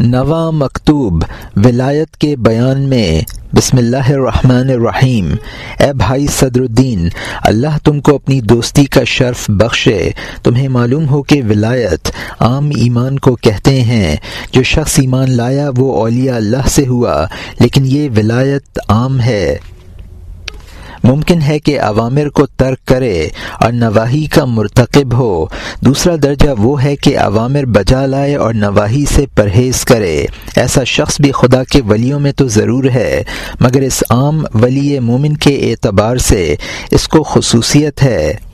نواں مکتوب ولایت کے بیان میں، بسم اللہ الرحمن الرحیم، اے بھائی صدر الدین اللہ تم کو اپنی دوستی کا شرف بخشے، تمہیں معلوم ہو کہ ولایت عام ایمان کو کہتے ہیں، جو شخص ایمان لایا وہ اولیاء اللہ سے ہوا، لیکن یہ ولایت عام ہے۔ ممکن ہے کہ عوامر کو ترک کرے اور نواحی کا مرتکب ہو۔ دوسرا درجہ وہ ہے کہ عوامر بجا لائے اور نواحی سے پرہیز کرے۔ ایسا شخص بھی خدا کے ولیوں میں تو ضرور ہے، مگر اس عام ولی مومن کے اعتبار سے اس کو خصوصیت ہے۔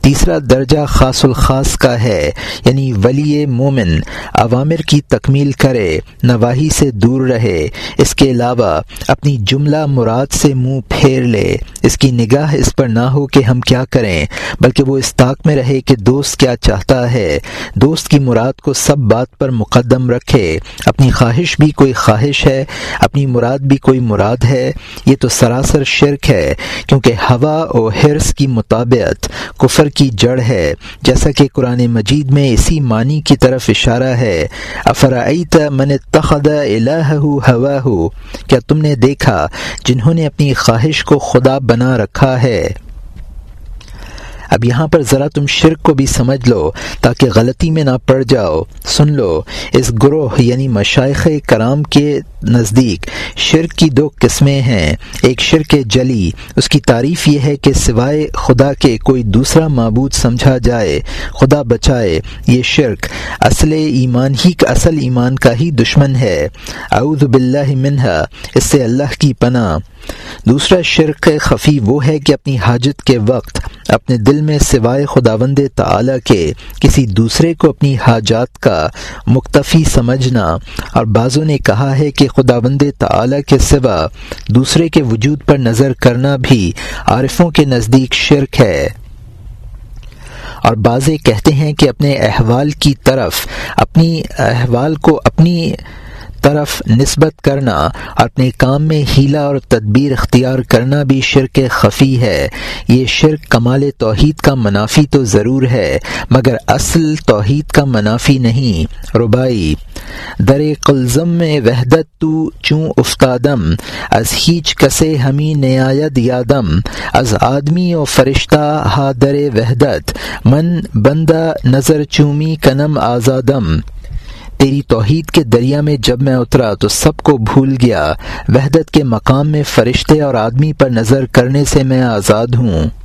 تیسرا درجہ خاص الخاص کا ہے یعنی ولی مومن عوامر کی تکمیل کرے، نواحی سے دور رہے۔ اس کے علاوہ اپنی جملہ مراد سے منہ پھیر لے۔ اس کی نگاہ اس پر نہ ہو کہ ہم کیا کریں، بلکہ وہ اس طاق میں رہے کہ دوست کیا چاہتا ہے۔ دوست کی مراد کو سب بات پر مقدم رکھے۔ اپنی خواہش بھی کوئی خواہش ہے، اپنی مراد بھی کوئی مراد ہے۔ یہ تو سراسر شرک ہے، کیونکہ ہوا و حرص کی مطابقت کفر کی جڑ ہے، جیسا کہ قرآن مجید میں اسی معنی کی طرف اشارہ ہے افرائیت من اتخذ الہ ہوا ہو کیا تم نے دیکھا جنہوں نے اپنی خواہش کو خدا بنا رکھا ہے؟ اب یہاں پر ذرا تم شرک کو بھی سمجھ لو تاکہ غلطی میں نہ پڑ جاؤ۔ سن لو، اس گروہ یعنی مشائق کرام کے نزدیک شرک کی دو قسمیں ہیں۔ ایک شرک جلی، اس کی تعریف یہ ہے کہ سوائے خدا کے کوئی دوسرا معبود سمجھا جائے، خدا بچائے، یہ شرک اصل ایمان ہی اصل ایمان کا ہی دشمن ہے۔ اعوذ باللہ منہا، اس سے اللہ کی پناہ۔ دوسرا شرک خفی وہ ہے کہ اپنی حاجت کے وقت اپنے دل میں سوائے خداوند تعالی کے کسی دوسرے کو اپنی حاجات کا مکتفی سمجھنا، اور بعضوں نے کہا ہے کہ خداوند تعالی کے سوا دوسرے کے وجود پر نظر کرنا بھی عارفوں کے نزدیک شرک ہے۔ اور بعضے کہتے ہیں کہ اپنے احوال کی طرف، اپنی احوال کو اپنی طرف نسبت کرنا، اپنے کام میں ہیلا اور تدبیر اختیار کرنا بھی شرک خفی ہے۔ یہ شرک کمال توحید کا منافی تو ضرور ہے، مگر اصل توحید کا منافی نہیں۔ ربائی در قلزم میں وحدت تو چوں افتادم، از ہیچ کسے ہمیں نیاد یادم۔ از آدمی و فرشتہ ہا در وحدت، من بندہ نظر چومی کنم آزادم۔ تیری توحید کے دریا میں جب میں اترا تو سب کو بھول گیا۔ وحدت کے مقام میں فرشتے اور آدمی پر نظر کرنے سے میں آزاد ہوں۔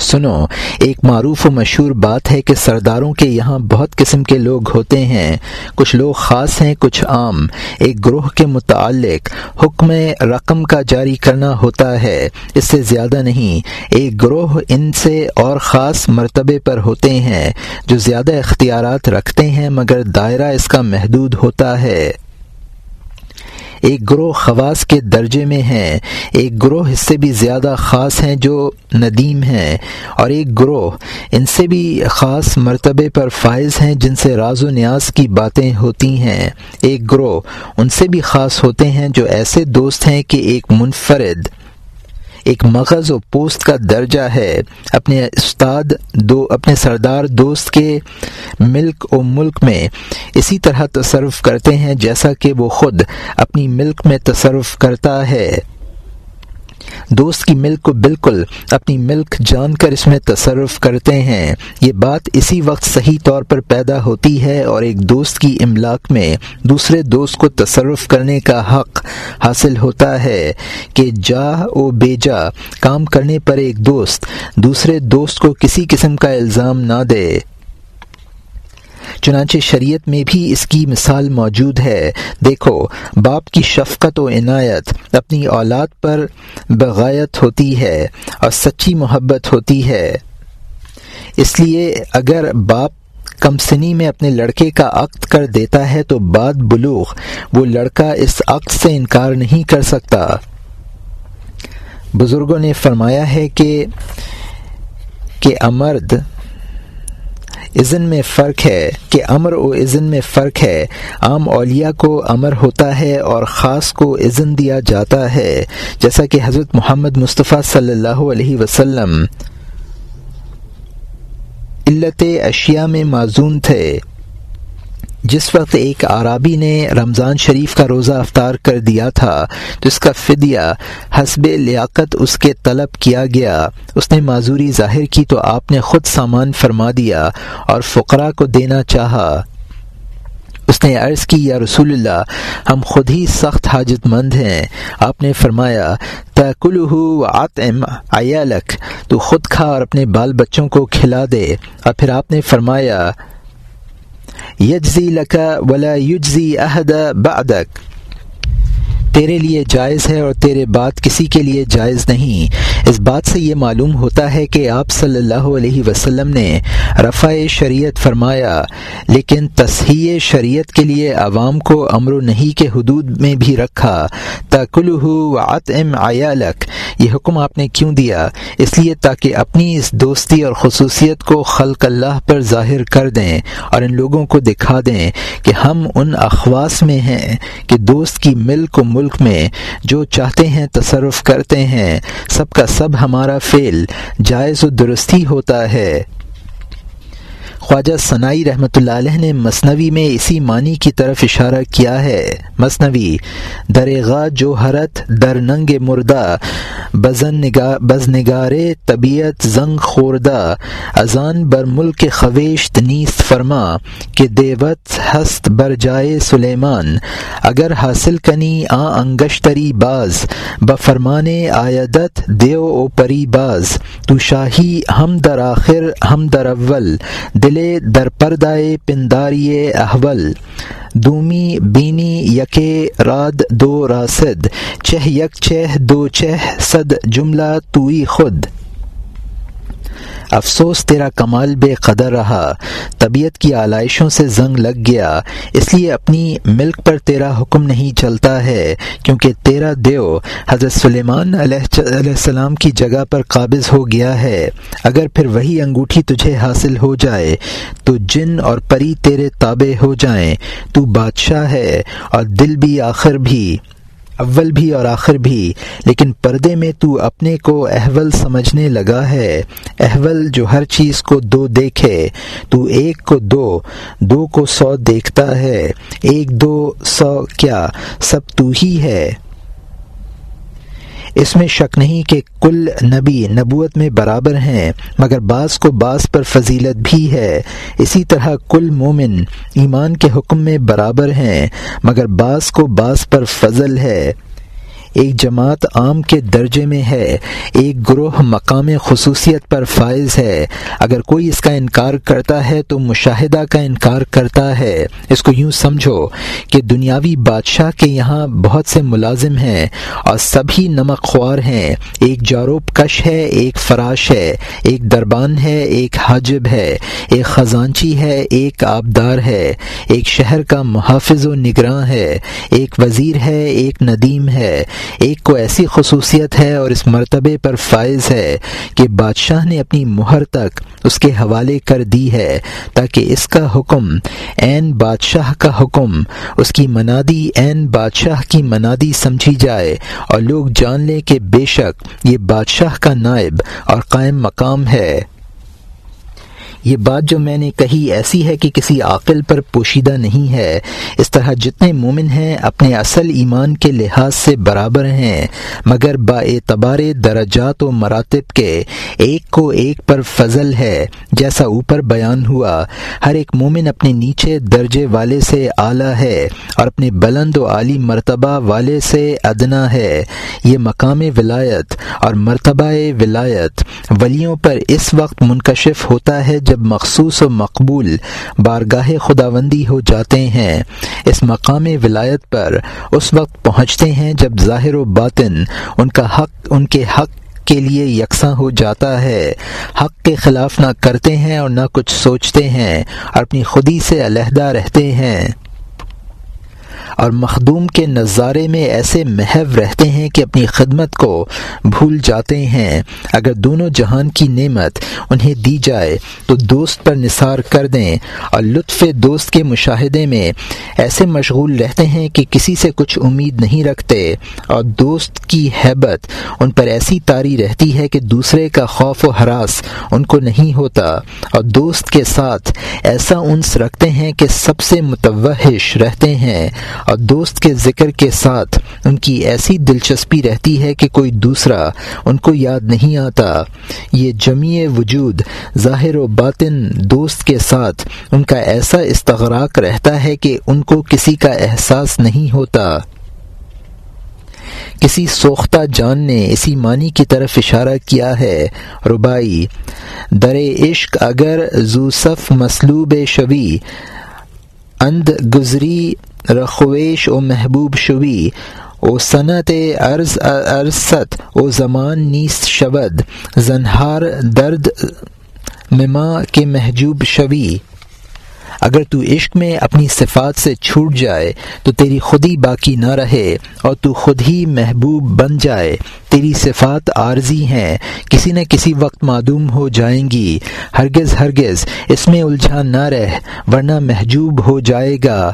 سنو، ایک معروف و مشہور بات ہے کہ سرداروں کے یہاں بہت قسم کے لوگ ہوتے ہیں۔ کچھ لوگ خاص ہیں، کچھ عام۔ ایک گروہ کے متعلق حکم رقم کا جاری کرنا ہوتا ہے، اس سے زیادہ نہیں۔ ایک گروہ ان سے اور خاص مرتبے پر ہوتے ہیں جو زیادہ اختیارات رکھتے ہیں، مگر دائرہ اس کا محدود ہوتا ہے۔ ایک گروہ خواص کے درجے میں ہیں۔ ایک گروہ اس سے بھی زیادہ خاص ہیں جو ندیم ہیں۔ اور ایک گروہ ان سے بھی خاص مرتبے پر فائز ہیں جن سے راز و نیاز کی باتیں ہوتی ہیں۔ ایک گروہ ان سے بھی خاص ہوتے ہیں جو ایسے دوست ہیں کہ ایک منفرد ایک مغز و پوست کا درجہ ہے۔ اپنے استاد دو، اپنے سردار دوست کے ملک و ملک میں اسی طرح تصرف کرتے ہیں جیسا کہ وہ خود اپنی ملک میں تصرف کرتا ہے۔ دوست کی ملک کو بالکل اپنی ملک جان کر اس میں تصرف کرتے ہیں۔ یہ بات اسی وقت صحیح طور پر پیدا ہوتی ہے اور ایک دوست کی املاک میں دوسرے دوست کو تصرف کرنے کا حق حاصل ہوتا ہے کہ جا و بے جا کام کرنے پر ایک دوست دوسرے دوست کو کسی قسم کا الزام نہ دے۔ چنانچہ شریعت میں بھی اس کی مثال موجود ہے۔ دیکھو، باپ کی شفقت و عنایت اپنی اولاد پر بغایت ہوتی ہے اور سچی محبت ہوتی ہے۔ اس لیے اگر باپ کم سنی میں اپنے لڑکے کا عقد کر دیتا ہے تو بعد بلوغ، وہ لڑکا اس عقد سے انکار نہیں کر سکتا۔ بزرگوں نے فرمایا ہے کہ کہ امرد اذن میں فرق ہے کہ امر و اذن میں فرق ہے۔ عام اولیاء کو امر ہوتا ہے اور خاص کو اذن دیا جاتا ہے۔ جیسا کہ حضرت محمد مصطفیٰ صلی اللہ علیہ وسلم علت اشیاء میں معذون تھے۔ جس وقت ایک عرابی نے رمضان شریف کا روزہ افطار کر دیا تھا تو اس کا فدیہ حسب لیاقت اس کے طلب کیا گیا۔ اس نے معذوری ظاہر کی تو آپ نے خود سامان فرما دیا اور فقرا کو دینا چاہا۔ اس نے عرض کی، یا رسول اللہ ہم خود ہی سخت حاجت مند ہیں۔ آپ نے فرمایا تکل آتم ایالک تو خود کھا اور اپنے بال بچوں کو کھلا دے۔ اور پھر آپ نے فرمایا یجزی لکا ولا یجزی عہد بعدک تیرے لیے جائز ہے اور تیرے بات کسی کے لیے جائز نہیں۔ اس بات سے یہ معلوم ہوتا ہے کہ آپ صلی اللہ علیہ وسلم نے رفع شریعت فرمایا، لیکن تصحیح شریعت کے لیے عوام کو امر و نہیں کے حدود میں بھی رکھا۔ تکل ام عیالک۔ یہ حکم آپ نے کیوں دیا؟ اس لیے تاکہ اپنی اس دوستی اور خصوصیت کو خلق اللہ پر ظاہر کر دیں اور ان لوگوں کو دکھا دیں کہ ہم ان اخواص میں ہیں کہ دوست کی ملک و ملک میں جو چاہتے ہیں تصرف کرتے ہیں، سب کا سب ہمارا فعل جائز و درستی ہوتا ہے۔ خواجہ ثنائی رحمۃ اللہ علیہ نے مصنوی میں اسی معنی کی طرف اشارہ کیا ہے۔ مصنوی درغا جو حرت در ننگ مردہ، بزن نگار بز نگار طبیعت زنگ خوردہ اذان بر ملک خویش نیست فرما کہ دیوت ہست بر جائے سلیمان، اگر حاصل کنی آ انگشتری باز بفرمان آیدت دیو او پری باز، تو شاہی ہم در آخر، ہم در اول دلے در پردائے پنداری احول، دومی بینی یکے راد دو راسد، چہ یک چہ دو چہ صد جملہ توئی خود۔ افسوس، تیرا کمال بے قدر رہا۔ طبیعت کی آلائشوں سے زنگ لگ گیا۔ اس لیے اپنی ملک پر تیرا حکم نہیں چلتا ہے، کیونکہ تیرا دیو حضرت سلیمان علیہ السلام کی جگہ پر قابض ہو گیا ہے۔ اگر پھر وہی انگوٹھی تجھے حاصل ہو جائے، تو جن اور پری تیرے تابع ہو جائیں۔ تو بادشاہ ہے اور دل بھی آخر بھی۔ اول بھی اور آخر بھی، لیکن پردے میں تو اپنے کو احول سمجھنے لگا ہے۔ احول جو ہر چیز کو دو دیکھے، تو ایک کو دو دو کو سو دیکھتا ہے، ایک دو سو کیا، سب تو ہی ہے۔ اس میں شک نہیں کہ کل نبی نبوت میں برابر ہیں، مگر بعض کو بعض پر فضیلت بھی ہے۔ اسی طرح کل مومن ایمان کے حکم میں برابر ہیں، مگر بعض کو بعض پر فضل ہے۔ ایک جماعت عام کے درجے میں ہے، ایک گروہ مقام خصوصیت پر فائز ہے۔ اگر کوئی اس کا انکار کرتا ہے تو مشاہدہ کا انکار کرتا ہے۔ اس کو یوں سمجھو کہ دنیاوی بادشاہ کے یہاں بہت سے ملازم ہیں اور سبھی نمک خوار ہیں۔ ایک جاروب کش ہے، ایک فراش ہے۔ ایک دربان ہے، ایک حاجب ہے۔ ایک خزانچی ہے، ایک آبدار ہے۔ ایک شہر کا محافظ و نگراں ہے۔ ایک وزیر ہے، ایک ندیم ہے۔ ایک کو ایسی خصوصیت ہے اور اس مرتبے پر فائز ہے کہ بادشاہ نے اپنی مہر تک اس کے حوالے کر دی ہے تاکہ اس کا حکم عین بادشاہ کا حکم، اس کی منادی عین بادشاہ کی منادی سمجھی جائے اور لوگ جان لیں کہ بے شک یہ بادشاہ کا نائب اور قائم مقام ہے۔ یہ بات جو میں نے کہی ایسی ہے کہ کسی عاقل پر پوشیدہ نہیں ہے۔ اس طرح جتنے مومن ہیں اپنے اصل ایمان کے لحاظ سے برابر ہیں، مگر با اعتبار درجات و مراتب کے ایک کو ایک پر فضل ہے۔ جیسا اوپر بیان ہوا، ہر ایک مومن اپنے نیچے درجے والے سے اعلیٰ ہے اور اپنے بلند و عالی مرتبہ والے سے ادنا ہے۔ یہ مقام ولایت اور مرتبہ ولایت ولیوں پر اس وقت منکشف ہوتا ہے جب مخصوص و مقبول بارگاہ خداوندی ہو جاتے ہیں، اس مقام ولایت پر اس وقت پہنچتے ہیں جب ظاہر و باطن ان کا حق، ان کے حق کے لیے یکساں ہو جاتا ہے۔ حق کے خلاف نہ کرتے ہیں اور نہ کچھ سوچتے ہیں، اور اپنی خودی سے علیحدہ رہتے ہیں۔ اور مخدوم کے نظارے میں ایسے محو رہتے ہیں کہ اپنی خدمت کو بھول جاتے ہیں۔ اگر دونوں جہان کی نعمت انہیں دی جائے تو دوست پر نثار کر دیں۔ اور لطف دوست کے مشاہدے میں ایسے مشغول رہتے ہیں کہ کسی سے کچھ امید نہیں رکھتے۔ اور دوست کی حیبت ان پر ایسی تاری رہتی ہے کہ دوسرے کا خوف و حراس ان کو نہیں ہوتا۔ اور دوست کے ساتھ ایسا انس رکھتے ہیں کہ سب سے متوحش رہتے ہیں۔ اور دوست کے ذکر کے ساتھ ان کی ایسی دلچسپی رہتی ہے کہ کوئی دوسرا ان کو یاد نہیں آتا۔ یہ جمیع وجود ظاہر و باطن دوست کے ساتھ ان کا ایسا استغراق رہتا ہے کہ ان کو کسی کا احساس نہیں ہوتا۔ کسی سوختہ جان نے اسی معنی کی طرف اشارہ کیا ہے ربائی در عشق اگر زوسف مسلوب شوی اند گزری رخویش و محبوب شوی او صنعت عرض ارست او زمان نیست شود. زنہار درد مما کے محجوب شوی. اگر تو عشق میں اپنی صفات سے چھوٹ جائے، تو تیری خودی باقی نہ رہے اور تو خود ہی محبوب بن جائے۔ تیری صفات عارضی ہیں، کسی نہ کسی وقت معدوم ہو جائیں گی۔ ہرگز ہرگز اس میں الجھا نہ رہ، ورنہ محجوب ہو جائے گا۔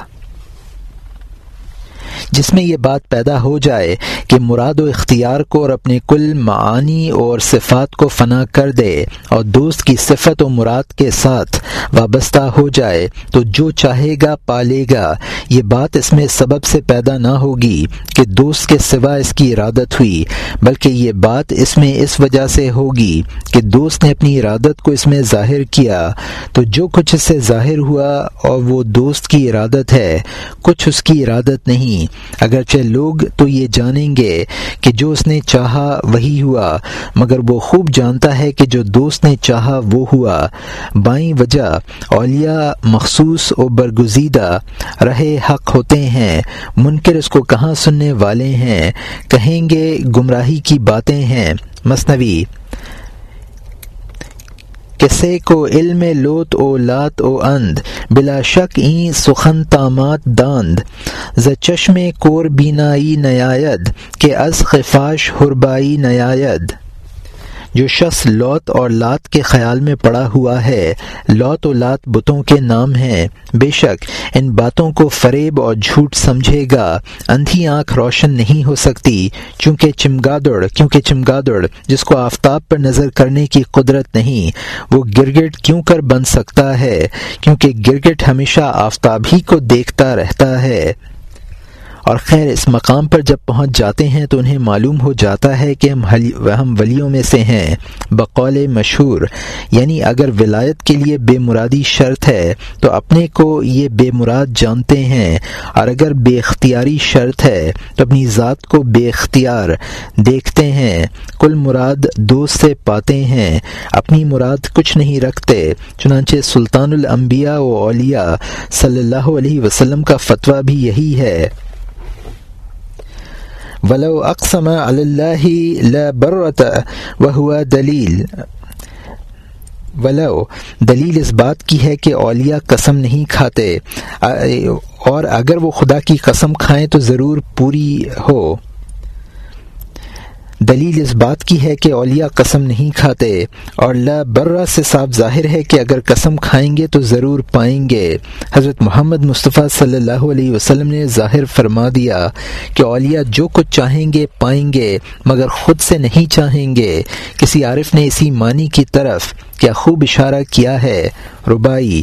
جس میں یہ بات پیدا ہو جائے کہ مراد و اختیار کو اور اپنے کل معانی اور صفات کو فنا کر دے اور دوست کی صفت و مراد کے ساتھ وابستہ ہو جائے تو جو چاہے گا پالے گا۔ یہ بات اس میں سبب سے پیدا نہ ہوگی کہ دوست کے سوا اس کی ارادت ہوئی، بلکہ یہ بات اس میں اس وجہ سے ہوگی کہ دوست نے اپنی ارادت کو اس میں ظاہر کیا۔ تو جو کچھ اس سے ظاہر ہوا اور وہ دوست کی ارادت ہے، کچھ اس کی ارادت نہیں۔ اگرچہ لوگ تو یہ جانیں گے کہ جو اس نے چاہا وہی ہوا، مگر وہ خوب جانتا ہے کہ جو دوست نے چاہا وہ ہوا۔ بائیں وجہ اولیاء مخصوص و برگزیدہ رہے حق ہوتے ہیں، منکر اس کو کہاں سننے والے ہیں؟ کہیں گے گمراہی کی باتیں ہیں؟ مصنوی کسے کو علم لوت او لات او اند، بلا شک این سخن تامات داند۔ ز چشم کور بینائی نیاید، کہ از خفاش ہربائی نیاید۔ جو شخص لوت اور لات کے خیال میں پڑا ہوا ہے، لوت و لات بتوں کے نام ہیں۔ بے شک، ان باتوں کو فریب اور جھوٹ سمجھے گا۔ اندھی آنکھ روشن نہیں ہو سکتی، چونکہ چمگادڑ، کیونکہ چمگادڑ، جس کو آفتاب پر نظر کرنے کی قدرت نہیں۔ وہ گرگٹ کیوں کر بن سکتا ہے؟ کیونکہ گرگٹ ہمیشہ آفتاب ہی کو دیکھتا رہتا ہے۔ اور خیر، اس مقام پر جب پہنچ جاتے ہیں تو انہیں معلوم ہو جاتا ہے کہ ہم ہم ولیوں میں سے ہیں۔ بقول مشہور یعنی اگر ولایت کے لیے بے مرادی شرط ہے، تو اپنے کو یہ بے مراد جانتے ہیں۔ اور اگر بے اختیاری شرط ہے، تو اپنی ذات کو بے اختیار دیکھتے ہیں۔ کل مراد دوست سے پاتے ہیں، اپنی مراد کچھ نہیں رکھتے۔ چنانچہ سلطان الانبیاء و اولیاء صلی اللہ علیہ وسلم کا فتویٰ بھی یہی ہے۔ ولو اقسم اللہ لبرت وہ دلیل ولو، دلیل اس بات کی ہے کہ اولیاء قسم نہیں کھاتے اور اگر وہ خدا کی قسم کھائیں تو ضرور پوری ہو۔ دلیل اس بات کی ہے کہ اولیاء قسم نہیں کھاتے اور لا برہ سے صاف ظاہر ہے کہ اگر قسم کھائیں گے تو ضرور پائیں گے۔ حضرت محمد مصطفیٰ صلی اللہ علیہ وسلم نے ظاہر فرما دیا کہ اولیاء جو کچھ چاہیں گے پائیں گے، مگر خود سے نہیں چاہیں گے۔ کسی عارف نے اسی معنی کی طرف کیا خوب اشارہ کیا ہے۔ ربائی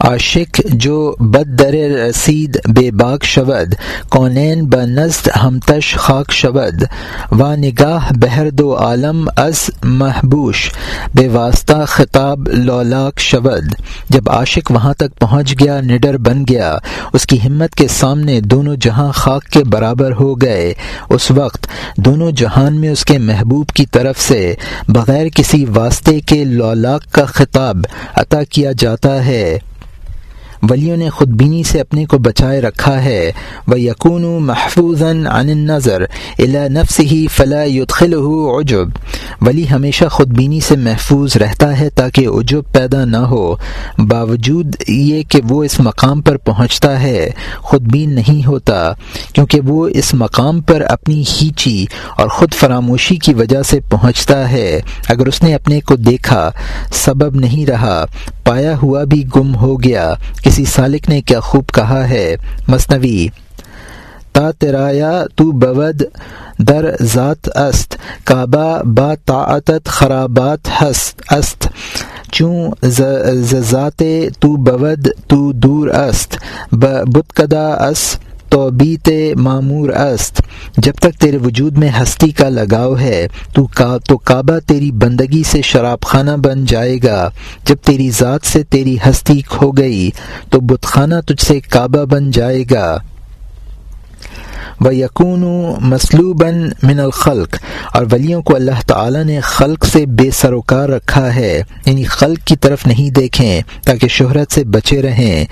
عاشق جو بد در رسید بے باک شود، کونین ب نزد ہمتش خاک شود۔ و نگاہ بہر دو عالم از محبوش، بے واسطہ خطاب لولاک شود۔ جب عاشق وہاں تک پہنچ گیا، نڈر بن گیا۔ اس کی ہمت کے سامنے دونوں جہاں خاک کے برابر ہو گئے۔ اس وقت دونوں جہان میں اس کے محبوب کی طرف سے، بغیر کسی واسطے کے لولاک کا خطاب عطا کیا جاتا ہے۔ ولیوں نے خود بینی سے اپنے کو بچائے رکھا ہے۔ وہ یقون محفوظ عن نظر الا نفس ہی فلاں یدخل عجب۔ ولی ہمیشہ خود بینی سے محفوظ رہتا ہے تاکہ عجب پیدا نہ ہو۔ باوجود یہ کہ وہ اس مقام پر پہنچتا ہے خود بین نہیں ہوتا، کیونکہ وہ اس مقام پر اپنی ہیچی اور خود فراموشی کی وجہ سے پہنچتا ہے۔ اگر اس نے اپنے کو دیکھا، سبب نہیں رہا۔ پایا ہوا بھی گم ہو گیا۔ کسی سالک نے کیا خوب کہا ہے؟ مصنوی تا ترایا تو بود در ذات است، کعبہ با طاعتت خرابات ہست است۔ چوں ذات تو بود تو دور است بت کدا است تو بیت معمور است، جب تک تیرے وجود میں ہستی کا لگاؤ ہے، تو تو کعبہ تیری بندگی سے شراب خانہ بن جائے گا۔ جب تیری ذات سے تیری ہستی کھو گئی، تو بت خانہ تجھ سے کعبہ بن جائے گا۔ و یقون مسلوباً من الخلق اور ولیوں کو اللہ تعالی نے خلق سے بے سروکار رکھا ہے یعنی خلق کی طرف نہیں دیکھیں تاکہ شہرت سے بچے رہیں۔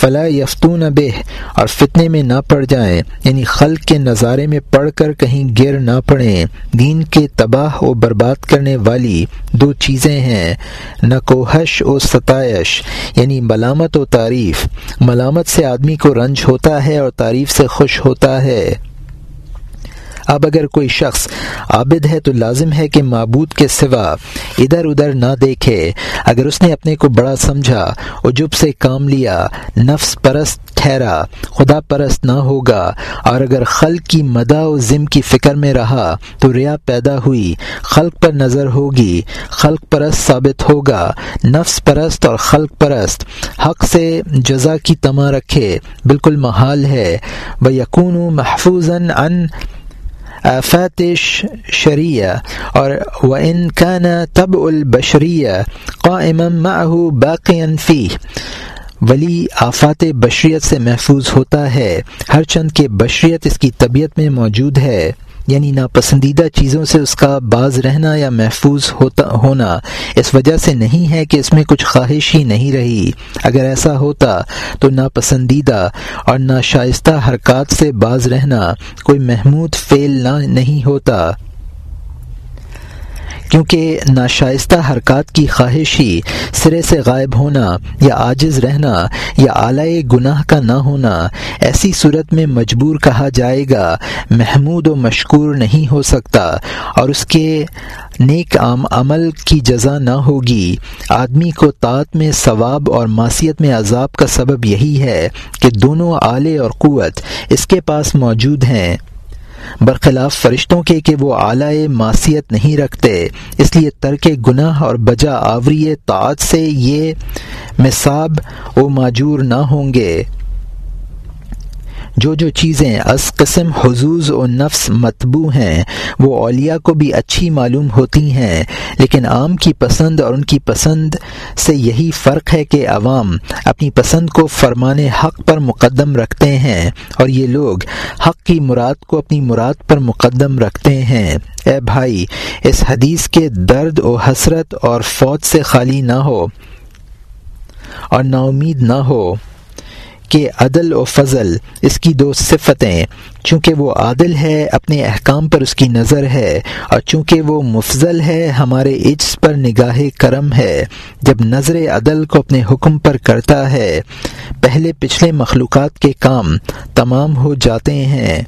فلا یفتون بے اور فتنے میں نہ پڑ جائیں یعنی خلق کے نظارے میں پڑھ کر کہیں گر نہ پڑیں۔ دین کے تباہ و برباد کرنے والی دو چیزیں ہیں، نہ کوہش و ستائش یعنی ملامت و تعریف۔ ملامت سے آدمی کو رنج ہوتا ہے اور تعریف سے خوش ہوتا ہے۔ ہے۔ اب اگر کوئی شخص عابد ہے تو لازم ہے کہ معبود کے سوا ادھر ادھر نہ دیکھے۔ اگر اس نے اپنے کو بڑا سمجھا، عجب سے کام لیا، نفس پرست ٹھہرا، خدا پرست نہ ہوگا، اور اگر خلق کی مدا و ذم کی فکر میں رہا، تو ریا پیدا ہوئی، خلق پر نظر ہوگی، خلق پرست ثابت ہوگا، نفس پرست اور خلق پرست۔ حق سے جزا کی تما رکھے، بالکل محال ہے۔ وہ یقون محفوظ ان آفاتش شریعہ، اور و ان کان طب تب البشریہ قائم معه باقی انفی ولی آفات بشریت سے محفوظ ہوتا ہے، ہر چند کے بشریت اس کی طبیعت میں موجود ہے۔ یعنی ناپسندیدہ چیزوں سے اس کا باز رہنا یا محفوظ ہوتا ہونا اس وجہ سے نہیں ہے کہ اس میں کچھ خواہش ہی نہیں رہی۔ اگر ایسا ہوتا تو ناپسندیدہ اور ناشائستہ حرکات سے باز رہنا کوئی محمود فعل نہ نہیں ہوتا۔ کیونکہ ناشائستہ حرکات کی خواہش ہی سرے سے غائب ہونا یا عاجز رہنا یا اعلی گناہ کا نہ ہونا، ایسی صورت میں مجبور کہا جائے گا، محمود و مشکور نہیں ہو سکتا اور اس کے نیک عام عمل کی جزا نہ ہوگی۔ آدمی کو طاعت میں ثواب اور معصیت میں عذاب کا سبب یہی ہے کہ دونوں آلے اور قوت اس کے پاس موجود ہیں۔ برخلاف فرشتوں کے کہ وہ اعلی معصیت نہیں رکھتے، اس لیے ترک گناہ اور بجا آوری طاعت سے یہ مصاب و معجور نہ ہوں گے۔ جو جو چیزیں از قسم حضوظ و نفس متبو ہیں، وہ اولیاء کو بھی اچھی معلوم ہوتی ہیں، لیکن عام کی پسند اور ان کی پسند سے یہی فرق ہے کہ عوام اپنی پسند کو فرمان حق پر مقدم رکھتے ہیں اور یہ لوگ حق کی مراد کو اپنی مراد پر مقدم رکھتے ہیں۔ اے بھائی، اس حدیث کے درد و حسرت اور فوج سے خالی نہ ہو اور نا امید نہ ہو۔ کہ عدل و فضل اس کی دو صفتیں چونکہ وہ عادل ہے، اپنے احکام پر اس کی نظر ہے، اور چونکہ وہ مفضل ہے، ہمارے عجز پر نگاہ کرم ہے۔ جب نظر عدل کو اپنے حکم پر کرتا ہے، پہلے پچھلے مخلوقات کے کام تمام ہو جاتے ہیں۔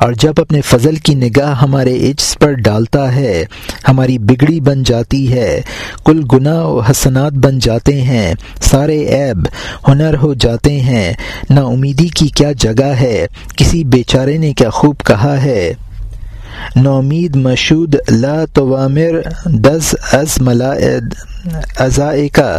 اور جب اپنے فضل کی نگاہ ہمارے عجز پر ڈالتا ہے، ہماری بگڑی بن جاتی ہے، کل گناہ و حسنات بن جاتے ہیں، سارے عیب ہنر ہو جاتے ہیں، نا امیدی کی کیا جگہ ہے، کسی بیچارے نے کیا خوب کہا ہے؟ نومید مشود لا توامر دز از ملائد ازائقہ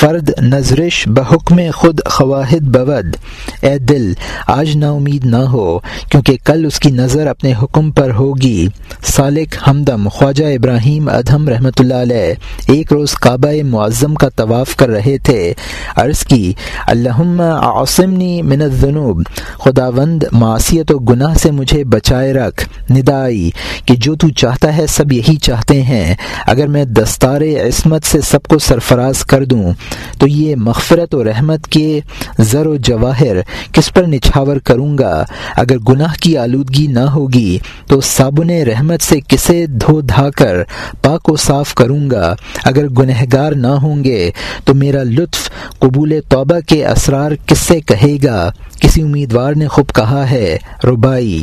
فرد نظرش بحکم خود خواہد بود۔ اے دل، آج نا امید نہ ہو، کیونکہ کل اس کی نظر اپنے حکم پر ہوگی۔ سالک ہمدم خواجہ ابراہیم ادہم رحمۃ اللہ علیہ، ایک روز کعبہ معظم کا طواف کر رہے تھے۔ عرض کی، اللہم عاصمنی من الذنوب، خداوند معاشیت و گناہ سے مجھے بچائے رکھ۔ ندائی، کہ جو تو چاہتا ہے سب یہی چاہتے ہیں۔ اگر میں دستار عصمت سے سب کو سرفراز کر دوں تو یہ مغفرت و رحمت کے زر و جواہر کس پر نچھاور کروں گا؟ اگر گناہ کی آلودگی نہ ہوگی تو صابن رحمت سے کسے دھو دھا کر پاک و صاف کروں گا۔ اگر گنہگار نہ ہوں گے تو میرا لطف قبول توبہ کے اسرار کس سے کہے گا؟ کسی امیدوار نے خوب کہا ہے، ربائی۔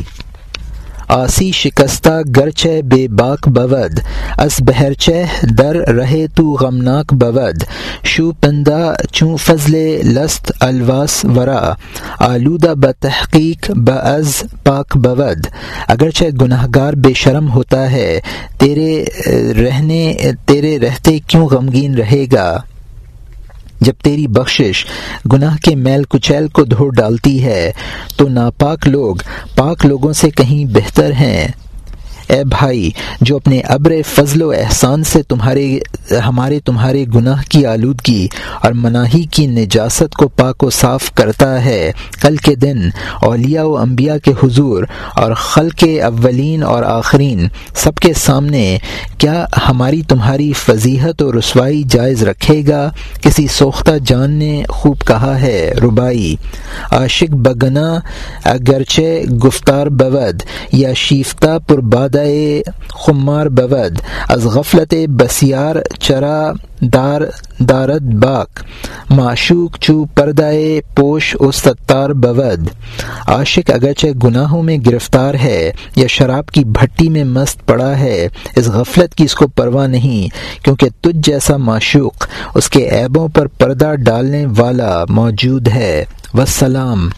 آسی شکستہ گرچہ بے باک بود، اس بہرچہ در رہے تو غمناک بود۔ شو پندہ چوں فضل لست الواس ورا، آلودہ بتحقیق بعض پاک بود۔ اگرچہ گناہ گار بے شرم ہوتا ہے، تیرے رہنے، تیرے رہتے کیوں غمگین رہے گا؟ جب تیری بخشش گناہ کے میل کچیل کو دھو ڈالتی ہے تو ناپاک لوگ پاک لوگوں سے کہیں بہتر ہیں۔ اے بھائی، جو اپنے ابر فضل و احسان سے تمہارے، ہمارے تمہارے گناہ کی آلودگی اور مناہی کی نجاست کو پاک و صاف کرتا ہے، کل کے دن اولیاء و انبیاء کے حضور اور خل کے اولین اور آخرین سب کے سامنے کیا ہماری تمہاری فضیحت و رسوائی جائز رکھے گا؟ کسی سوختہ جان نے خوب کہا ہے، ربائی، عاشق بگنا اگرچہ گفتار بود یا شیفتہ پر بادہ خمار بود از غفلت بسیار چرا دار، دارد باک، معشوق چو پردائے پوش و ستار بود عاشق اگرچہ گناہوں میں گرفتار ہے یا شراب کی بھٹی میں مست پڑا ہے، اس غفلت کی اس کو پرواہ نہیں، کیونکہ تجھ جیسا معشوق اس کے عیبوں پر پردہ ڈالنے والا موجود ہے۔ وسلام